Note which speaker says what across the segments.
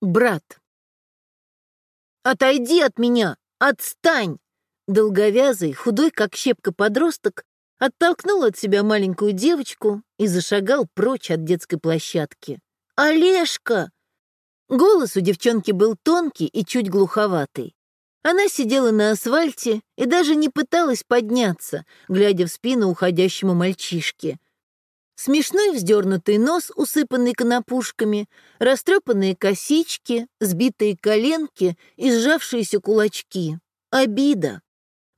Speaker 1: Брат. «Отойди от меня! Отстань!» Долговязый, худой, как щепка подросток, оттолкнул от себя маленькую девочку и зашагал прочь от детской площадки. «Олежка!» Голос у девчонки был тонкий и чуть глуховатый. Она сидела на асфальте и даже не пыталась подняться, глядя в спину уходящему мальчишке. Смешной вздернутый нос, усыпанный конопушками, растрепанные косички, сбитые коленки и сжавшиеся кулачки. Обида.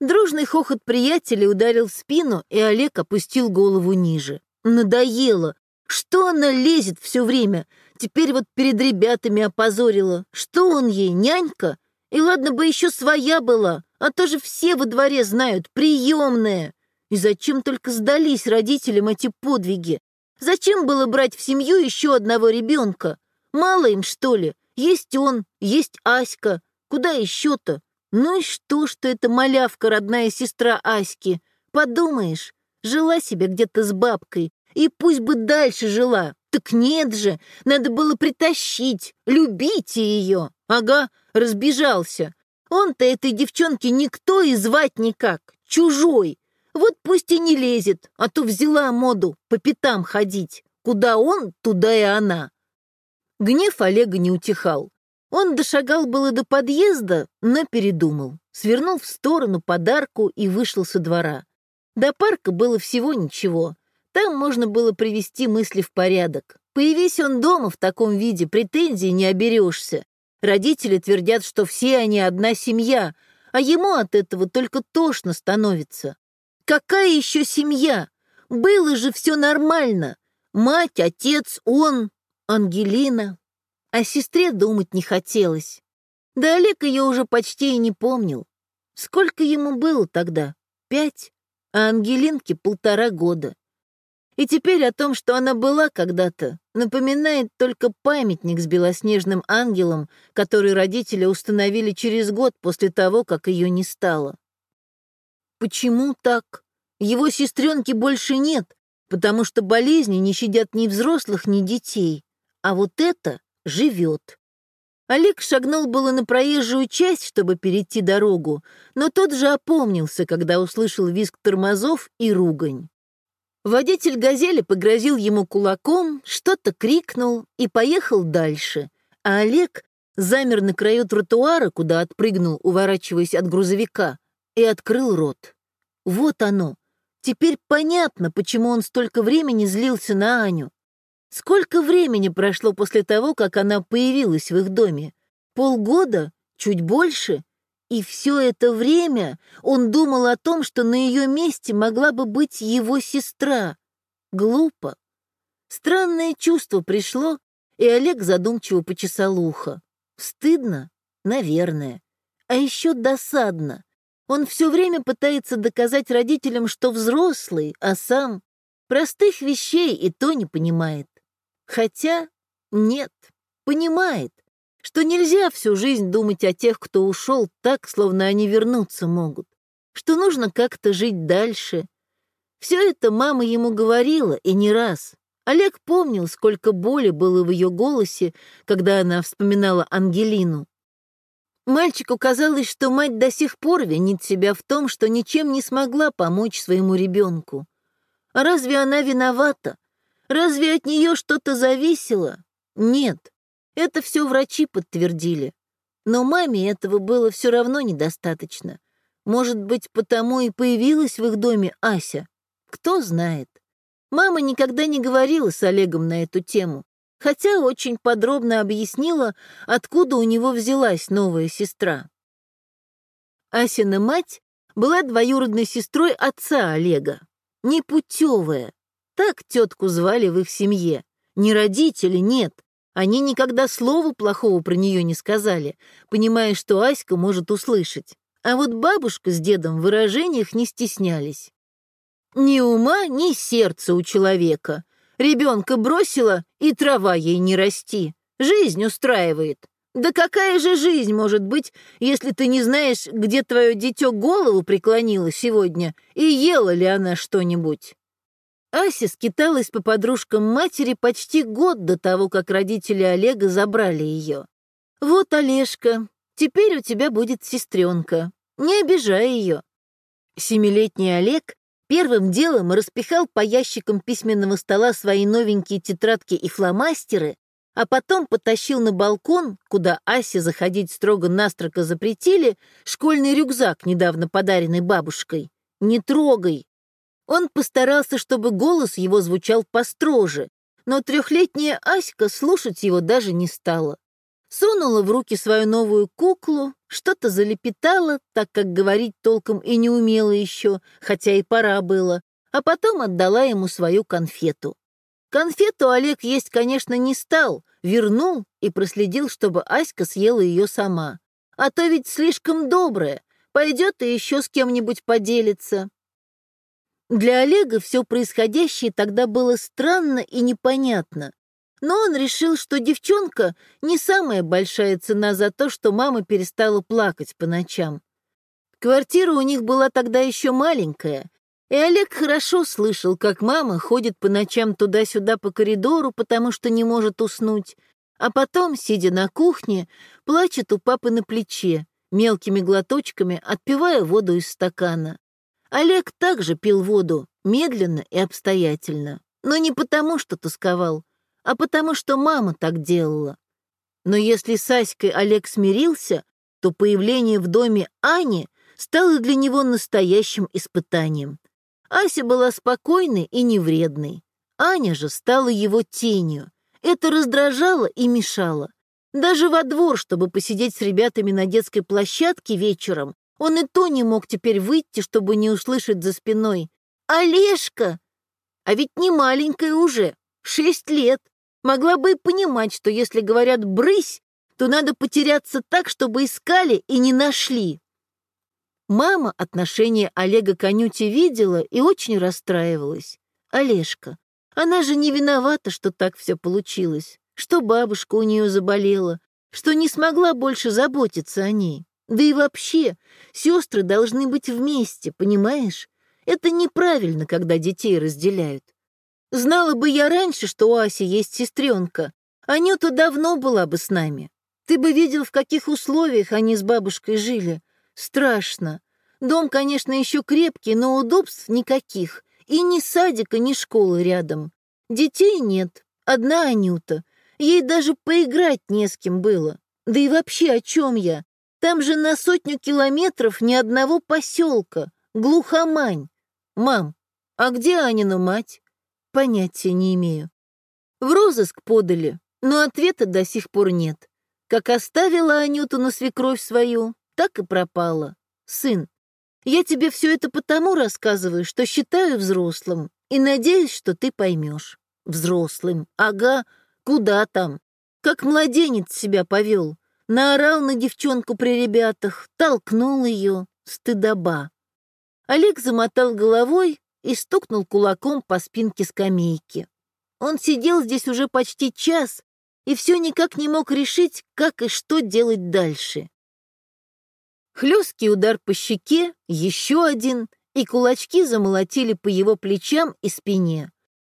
Speaker 1: Дружный хохот приятелей ударил в спину, и Олег опустил голову ниже. Надоело. Что она лезет все время? Теперь вот перед ребятами опозорила. Что он ей, нянька? И ладно бы еще своя была, а то же все во дворе знают, приемная. И зачем только сдались родителям эти подвиги? Зачем было брать в семью еще одного ребенка? Мало им, что ли? Есть он, есть Аська. Куда еще-то? Ну и что, что это малявка, родная сестра Аськи? Подумаешь, жила себе где-то с бабкой, и пусть бы дальше жила. Так нет же, надо было притащить, любите ее. Ага, разбежался. Он-то этой девчонке никто и звать никак, чужой. Вот пусть и не лезет, а то взяла моду по пятам ходить. Куда он, туда и она. Гнев Олега не утихал. Он дошагал было до подъезда, но передумал. Свернул в сторону подарку и вышел со двора. До парка было всего ничего. Там можно было привести мысли в порядок. Появись он дома в таком виде, претензий не оберешься. Родители твердят, что все они одна семья, а ему от этого только тошно становится. Какая еще семья? Было же все нормально. Мать, отец, он, Ангелина. О сестре думать не хотелось. Да Олег ее уже почти и не помнил. Сколько ему было тогда? Пять? А Ангелинке полтора года. И теперь о том, что она была когда-то, напоминает только памятник с белоснежным ангелом, который родители установили через год после того, как ее не стало. Почему так? Его сестренки больше нет, потому что болезни не щадят ни взрослых, ни детей. А вот это живет. Олег шагнул было на проезжую часть, чтобы перейти дорогу, но тот же опомнился, когда услышал визг тормозов и ругань. Водитель «Газели» погрозил ему кулаком, что-то крикнул и поехал дальше, а Олег замер на краю тротуара, куда отпрыгнул, уворачиваясь от грузовика, и открыл рот. Вот оно. Теперь понятно, почему он столько времени злился на Аню. Сколько времени прошло после того, как она появилась в их доме? Полгода? Чуть больше? И все это время он думал о том, что на ее месте могла бы быть его сестра. Глупо. Странное чувство пришло, и Олег задумчиво почесал ухо. Стыдно? Наверное. А еще досадно. Он все время пытается доказать родителям, что взрослый, а сам простых вещей и то не понимает. Хотя нет, понимает, что нельзя всю жизнь думать о тех, кто ушел так, словно они вернуться могут, что нужно как-то жить дальше. Все это мама ему говорила, и не раз. Олег помнил, сколько боли было в ее голосе, когда она вспоминала Ангелину. Мальчику казалось, что мать до сих пор винит себя в том, что ничем не смогла помочь своему ребенку. А разве она виновата? Разве от нее что-то зависело? Нет, это все врачи подтвердили. Но маме этого было все равно недостаточно. Может быть, потому и появилась в их доме Ася. Кто знает. Мама никогда не говорила с Олегом на эту тему хотя очень подробно объяснила, откуда у него взялась новая сестра. Асина мать была двоюродной сестрой отца Олега, непутевая. Так тетку звали в их семье. Не родители, нет. Они никогда слова плохого про нее не сказали, понимая, что Аська может услышать. А вот бабушка с дедом в выражениях не стеснялись. Ни ума, ни сердца у человека, Ребенка бросила, и трава ей не расти. Жизнь устраивает. Да какая же жизнь может быть, если ты не знаешь, где твое дитё голову преклонило сегодня, и ела ли она что-нибудь? Ася скиталась по подружкам матери почти год до того, как родители Олега забрали ее. Вот, Олежка, теперь у тебя будет сестренка. Не обижай ее. Семилетний Олег первым делом распихал по ящикам письменного стола свои новенькие тетрадки и фломастеры, а потом потащил на балкон, куда Асе заходить строго-настрого запретили, школьный рюкзак, недавно подаренный бабушкой. «Не трогай!» Он постарался, чтобы голос его звучал построже, но трехлетняя Аська слушать его даже не стала. Сунула в руки свою новую куклу, что-то залепетала, так как говорить толком и не умела еще, хотя и пора было, а потом отдала ему свою конфету. Конфету Олег есть, конечно, не стал, вернул и проследил, чтобы Аська съела ее сама. А то ведь слишком добрая, пойдет и еще с кем-нибудь поделится. Для Олега все происходящее тогда было странно и непонятно. Но он решил, что девчонка не самая большая цена за то, что мама перестала плакать по ночам. Квартира у них была тогда еще маленькая, и Олег хорошо слышал, как мама ходит по ночам туда-сюда по коридору, потому что не может уснуть, а потом, сидя на кухне, плачет у папы на плече, мелкими глоточками отпивая воду из стакана. Олег также пил воду, медленно и обстоятельно, но не потому, что тосковал, а потому, что мама так делала. Но если с Аськой Олег смирился, то появление в доме Ани стало для него настоящим испытанием. Ася была спокойной и невредной. Аня же стала его тенью. Это раздражало и мешало. Даже во двор, чтобы посидеть с ребятами на детской площадке вечером, он и то не мог теперь выйти, чтобы не услышать за спиной. «Олежка!» А ведь не маленькая уже, шесть лет. Могла бы и понимать, что если говорят «брысь», то надо потеряться так, чтобы искали и не нашли. Мама отношение Олега к Анюте видела и очень расстраивалась. Олежка, она же не виновата, что так все получилось, что бабушка у нее заболела, что не смогла больше заботиться о ней. Да и вообще, сестры должны быть вместе, понимаешь? Это неправильно, когда детей разделяют. Знала бы я раньше, что у Аси есть сестренка, Анюта давно была бы с нами. Ты бы видел, в каких условиях они с бабушкой жили. Страшно. Дом, конечно, еще крепкий, но удобств никаких. И ни садика, ни школы рядом. Детей нет. Одна Анюта. Ей даже поиграть не с кем было. Да и вообще, о чем я? Там же на сотню километров ни одного поселка. Глухомань. Мам, а где Анина мать? Понятия не имею. В розыск подали, но ответа до сих пор нет. Как оставила Анюту на свекровь свою, так и пропала. Сын, я тебе все это потому рассказываю, что считаю взрослым, и надеюсь, что ты поймешь. Взрослым, ага, куда там? Как младенец себя повел. Наорал на девчонку при ребятах, толкнул ее, стыдоба. Олег замотал головой и стукнул кулаком по спинке скамейки. Он сидел здесь уже почти час и все никак не мог решить, как и что делать дальше. Хлесткий удар по щеке, еще один, и кулачки замолотили по его плечам и спине.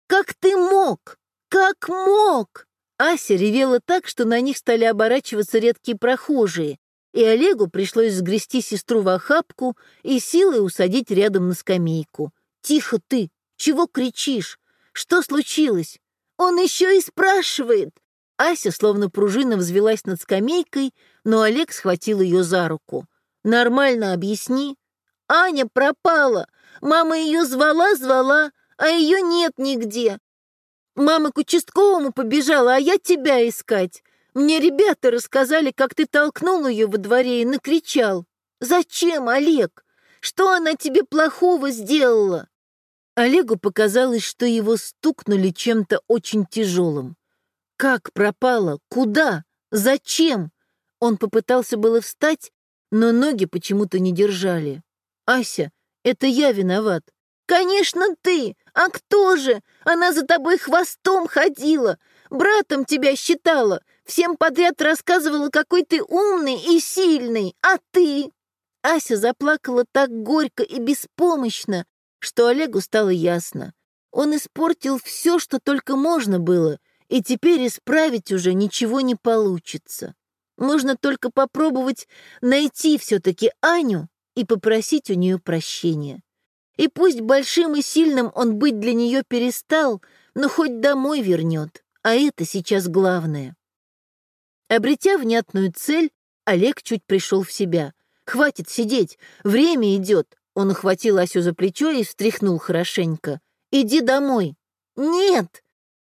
Speaker 1: «Как ты мог? Как мог?» Ася ревела так, что на них стали оборачиваться редкие прохожие, и Олегу пришлось сгрести сестру в охапку и силой усадить рядом на скамейку. «Тихо ты! Чего кричишь? Что случилось? Он еще и спрашивает!» Ася, словно пружина, взвелась над скамейкой, но Олег схватил ее за руку. Нормально объясни. Аня пропала. Мама ее звала-звала, а ее нет нигде. Мама к участковому побежала, а я тебя искать. Мне ребята рассказали, как ты толкнул ее во дворе и накричал. Зачем, Олег? Что она тебе плохого сделала? Олегу показалось, что его стукнули чем-то очень тяжелым. Как пропала? Куда? Зачем? Он попытался было встать, но ноги почему-то не держали. «Ася, это я виноват». «Конечно ты! А кто же? Она за тобой хвостом ходила, братом тебя считала, всем подряд рассказывала, какой ты умный и сильный, а ты...» Ася заплакала так горько и беспомощно, что Олегу стало ясно. Он испортил все, что только можно было, и теперь исправить уже ничего не получится. Можно только попробовать найти все-таки Аню и попросить у нее прощения. И пусть большим и сильным он быть для нее перестал, но хоть домой вернет, а это сейчас главное. Обретя внятную цель, Олег чуть пришел в себя. «Хватит сидеть, время идет!» Он охватил Асю за плечо и встряхнул хорошенько. «Иди домой!» «Нет!»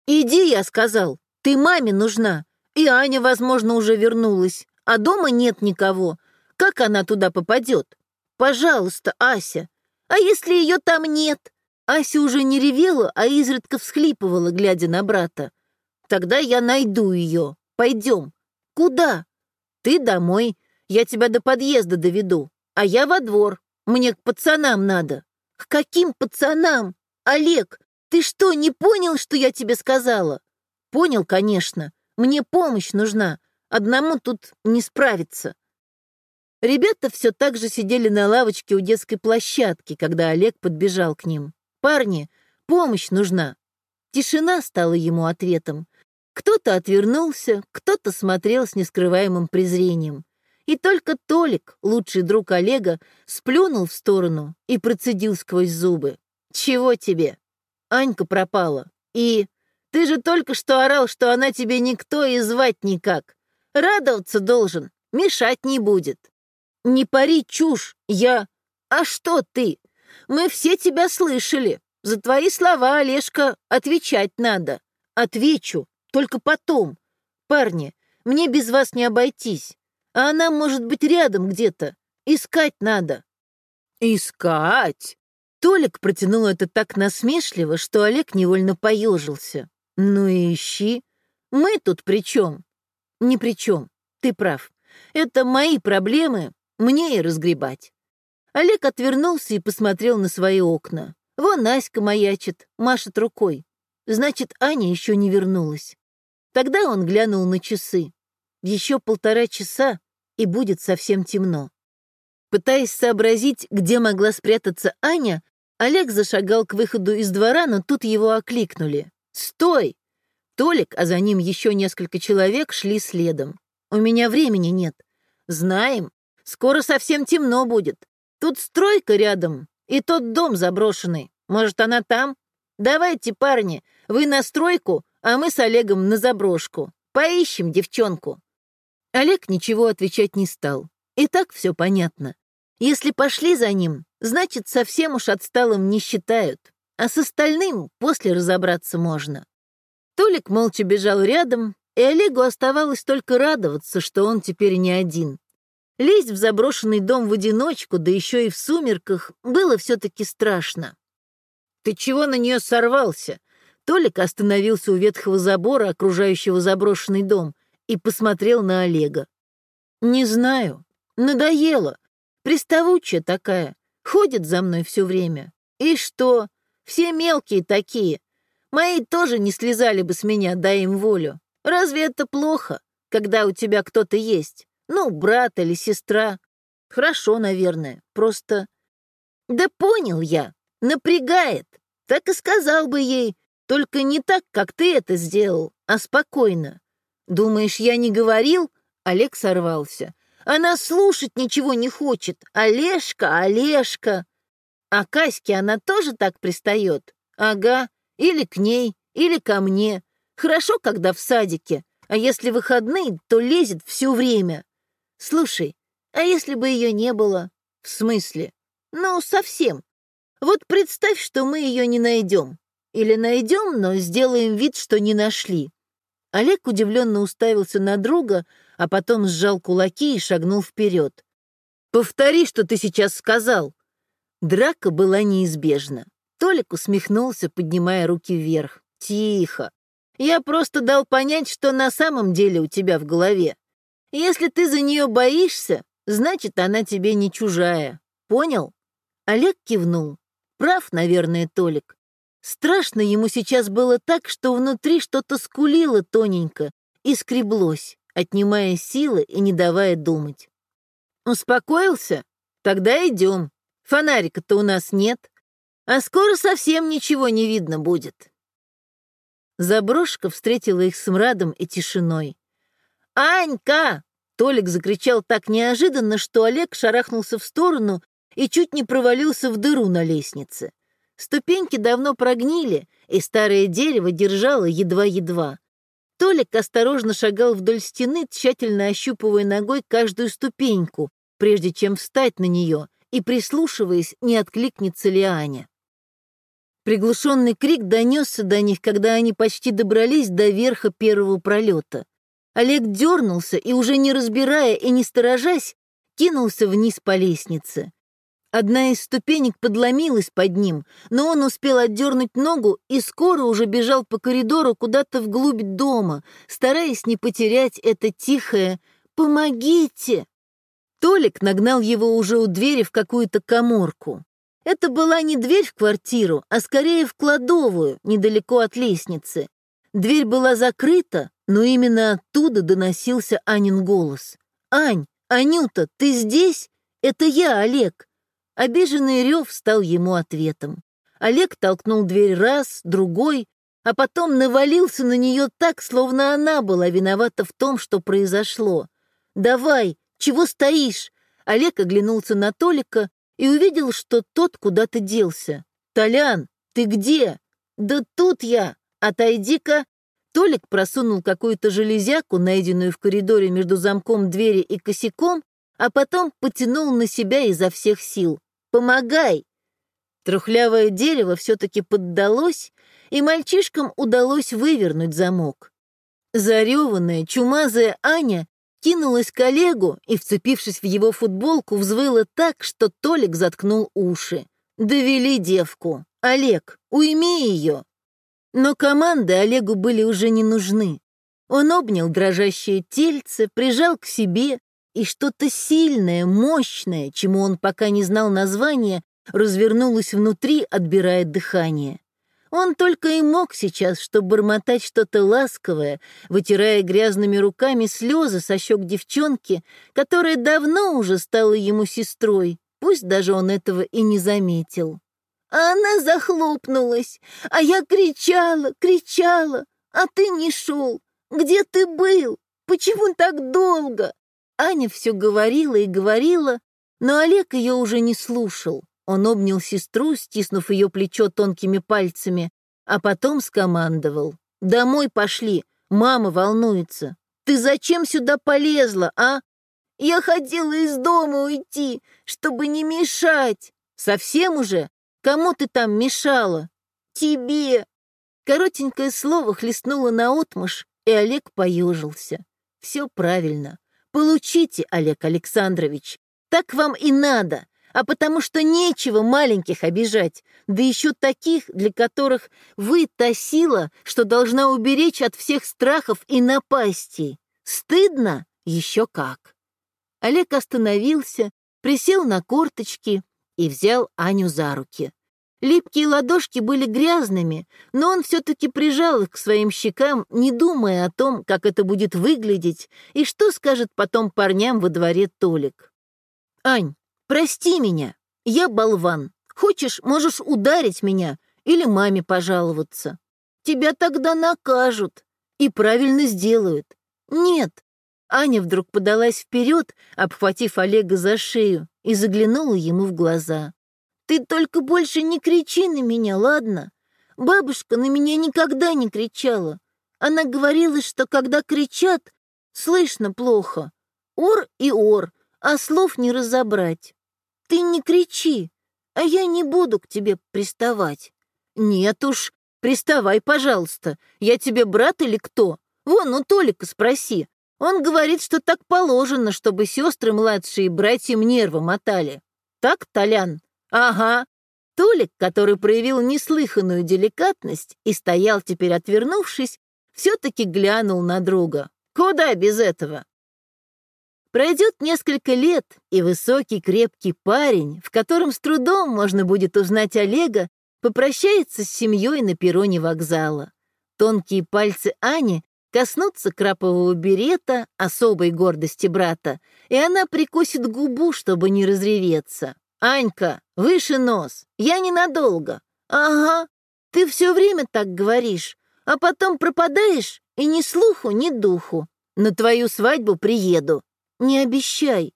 Speaker 1: «Иди, я сказал, ты маме нужна!» И Аня, возможно, уже вернулась, а дома нет никого. Как она туда попадет? Пожалуйста, Ася. А если ее там нет? Ася уже не ревела, а изредка всхлипывала, глядя на брата. Тогда я найду ее. Пойдем. Куда? Ты домой. Я тебя до подъезда доведу. А я во двор. Мне к пацанам надо. К каким пацанам? Олег, ты что, не понял, что я тебе сказала? Понял, конечно. Мне помощь нужна. Одному тут не справиться. Ребята все так же сидели на лавочке у детской площадки, когда Олег подбежал к ним. «Парни, помощь нужна!» Тишина стала ему ответом. Кто-то отвернулся, кто-то смотрел с нескрываемым презрением. И только Толик, лучший друг Олега, сплюнул в сторону и процедил сквозь зубы. «Чего тебе?» Анька пропала. И ты же только что орал, что она тебе никто и звать никак. Радоваться должен, мешать не будет. Не пари чушь, я... А что ты? Мы все тебя слышали. За твои слова, Олежка, отвечать надо. Отвечу, только потом. Парни, мне без вас не обойтись. А она может быть рядом где-то. Искать надо. Искать? Толик протянул это так насмешливо, что Олег невольно поежился. «Ну и ищи. Мы тут при чем?» «Ни при чем. Ты прав. Это мои проблемы, мне и разгребать». Олег отвернулся и посмотрел на свои окна. Вон Наська маячит, машет рукой. Значит, Аня еще не вернулась. Тогда он глянул на часы. Еще полтора часа, и будет совсем темно. Пытаясь сообразить, где могла спрятаться Аня, Олег зашагал к выходу из двора, но тут его окликнули. «Стой!» Толик, а за ним еще несколько человек шли следом. «У меня времени нет». «Знаем. Скоро совсем темно будет. Тут стройка рядом, и тот дом заброшенный. Может, она там? Давайте, парни, вы на стройку, а мы с Олегом на заброшку. Поищем девчонку». Олег ничего отвечать не стал. И так все понятно. Если пошли за ним, значит, совсем уж отсталым не считают а с остальным после разобраться можно. Толик молча бежал рядом, и Олегу оставалось только радоваться, что он теперь не один. Лезть в заброшенный дом в одиночку, да еще и в сумерках, было все-таки страшно. «Ты чего на нее сорвался?» Толик остановился у ветхого забора, окружающего заброшенный дом, и посмотрел на Олега. «Не знаю. Надоело. Приставучая такая. Ходит за мной все время. И что? Все мелкие такие. Мои тоже не слезали бы с меня, дай им волю. Разве это плохо, когда у тебя кто-то есть? Ну, брат или сестра. Хорошо, наверное, просто... Да понял я, напрягает. Так и сказал бы ей, только не так, как ты это сделал, а спокойно. Думаешь, я не говорил? Олег сорвался. Она слушать ничего не хочет. Олежка, Олежка. А Каське она тоже так пристает? Ага, или к ней, или ко мне. Хорошо, когда в садике, а если выходные, то лезет все время. Слушай, а если бы ее не было? В смысле? Ну, совсем. Вот представь, что мы ее не найдем. Или найдем, но сделаем вид, что не нашли. Олег удивленно уставился на друга, а потом сжал кулаки и шагнул вперед. «Повтори, что ты сейчас сказал», Драка была неизбежна. Толик усмехнулся, поднимая руки вверх. «Тихо. Я просто дал понять, что на самом деле у тебя в голове. Если ты за нее боишься, значит, она тебе не чужая. Понял?» Олег кивнул. Прав, наверное, Толик. Страшно ему сейчас было так, что внутри что-то скулило тоненько и скреблось, отнимая силы и не давая думать. «Успокоился? Тогда идем. Фонарика-то у нас нет, а скоро совсем ничего не видно будет. Заброшка встретила их с мрадом и тишиной. «Анька!» — Толик закричал так неожиданно, что Олег шарахнулся в сторону и чуть не провалился в дыру на лестнице. Ступеньки давно прогнили, и старое дерево держало едва-едва. Толик осторожно шагал вдоль стены, тщательно ощупывая ногой каждую ступеньку, прежде чем встать на нее и прислушиваясь, не откликнется ли Аня. Приглушенный крик донесся до них, когда они почти добрались до верха первого пролета. Олег дернулся и, уже не разбирая и не сторожась, кинулся вниз по лестнице. Одна из ступенек подломилась под ним, но он успел отдернуть ногу и скоро уже бежал по коридору куда-то вглубь дома, стараясь не потерять это тихое «Помогите!». Толик нагнал его уже у двери в какую-то коморку. Это была не дверь в квартиру, а скорее в кладовую, недалеко от лестницы. Дверь была закрыта, но именно оттуда доносился Анин голос. «Ань, Анюта, ты здесь? Это я, Олег. Обиженный рев стал ему ответом. Олег толкнул дверь раз, другой, а потом навалился на нее так, словно она была виновата в том, что произошло. «Давай, чего стоишь?» Олег оглянулся на Толика и увидел, что тот куда-то делся. «Толян, ты где?» «Да тут я! Отойди-ка!» Толик просунул какую-то железяку, найденную в коридоре между замком двери и косяком, а потом потянул на себя изо всех сил. Помогай!» Трухлявое дерево все-таки поддалось, и мальчишкам удалось вывернуть замок. Зареванная, чумазая Аня кинулась к Олегу и, вцепившись в его футболку, взвыла так, что Толик заткнул уши. «Довели девку! Олег, уйми ее!» Но команды Олегу были уже не нужны. Он обнял дрожащее тельце, прижал к себе и что-то сильное, мощное, чему он пока не знал названия, развернулось внутри, отбирая дыхание. Он только и мог сейчас, чтобы бормотать что-то ласковое, вытирая грязными руками слезы со щек девчонки, которая давно уже стала ему сестрой, пусть даже он этого и не заметил. А она захлопнулась, а я кричала, кричала, а ты не шел. Где ты был? Почему так долго? Аня все говорила и говорила, но Олег ее уже не слушал. Он обнял сестру, стиснув ее плечо тонкими пальцами, а потом скомандовал. «Домой пошли, мама волнуется. Ты зачем сюда полезла, а?» «Я хотела из дома уйти, чтобы не мешать». «Совсем уже? Кому ты там мешала?» «Тебе». Коротенькое слово хлестнуло наотмашь, и Олег поежился. Все правильно. Получите, Олег Александрович, так вам и надо, а потому что нечего маленьких обижать, да еще таких, для которых вы та сила, что должна уберечь от всех страхов и напастей. Стыдно? Еще как. Олег остановился, присел на корточки и взял Аню за руки. Липкие ладошки были грязными, но он все-таки прижал их к своим щекам, не думая о том, как это будет выглядеть и что скажет потом парням во дворе Толик. «Ань, прости меня, я болван. Хочешь, можешь ударить меня или маме пожаловаться. Тебя тогда накажут и правильно сделают. Нет». Аня вдруг подалась вперед, обхватив Олега за шею, и заглянула ему в глаза. Ты только больше не кричи на меня, ладно? Бабушка на меня никогда не кричала. Она говорила, что когда кричат, слышно плохо. Ор и ор, а слов не разобрать. Ты не кричи, а я не буду к тебе приставать. Нет уж, приставай, пожалуйста. Я тебе брат или кто? Вон, у Толика спроси. Он говорит, что так положено, чтобы сестры младшие братьям нервы мотали. Так, Толян? Ага. Толик, который проявил неслыханную деликатность и стоял теперь отвернувшись, все-таки глянул на друга. Куда без этого? Пройдет несколько лет, и высокий крепкий парень, в котором с трудом можно будет узнать Олега, попрощается с семьей на перроне вокзала. Тонкие пальцы Ани коснутся крапового берета, особой гордости брата, и она прикусит губу, чтобы не разреветься. «Анька, выше нос, я ненадолго». «Ага, ты все время так говоришь, а потом пропадаешь, и ни слуху, ни духу. На твою свадьбу приеду». Не обещай.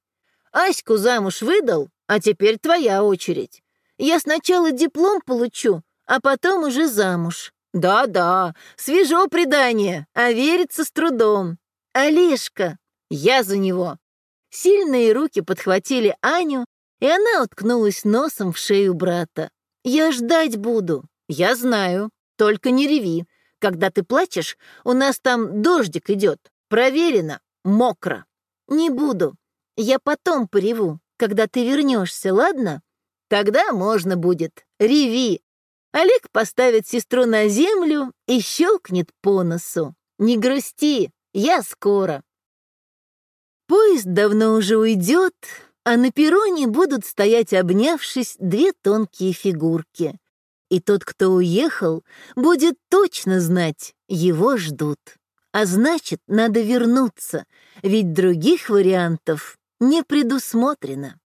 Speaker 1: Аську замуж выдал, а теперь твоя очередь. Я сначала диплом получу, а потом уже замуж. Да-да, свежо предание, а верится с трудом. Олежка, я за него. Сильные руки подхватили Аню, и она уткнулась носом в шею брата. Я ждать буду. Я знаю. Только не реви. Когда ты плачешь, у нас там дождик идет. Проверено. Мокро. Не буду. Я потом пореву, когда ты вернешься, ладно? Тогда можно будет. Реви. Олег поставит сестру на землю и щелкнет по носу. Не грусти, я скоро. Поезд давно уже уйдет, а на перроне будут стоять, обнявшись, две тонкие фигурки. И тот, кто уехал, будет точно знать, его ждут. А значит, надо вернуться, ведь других вариантов не предусмотрено.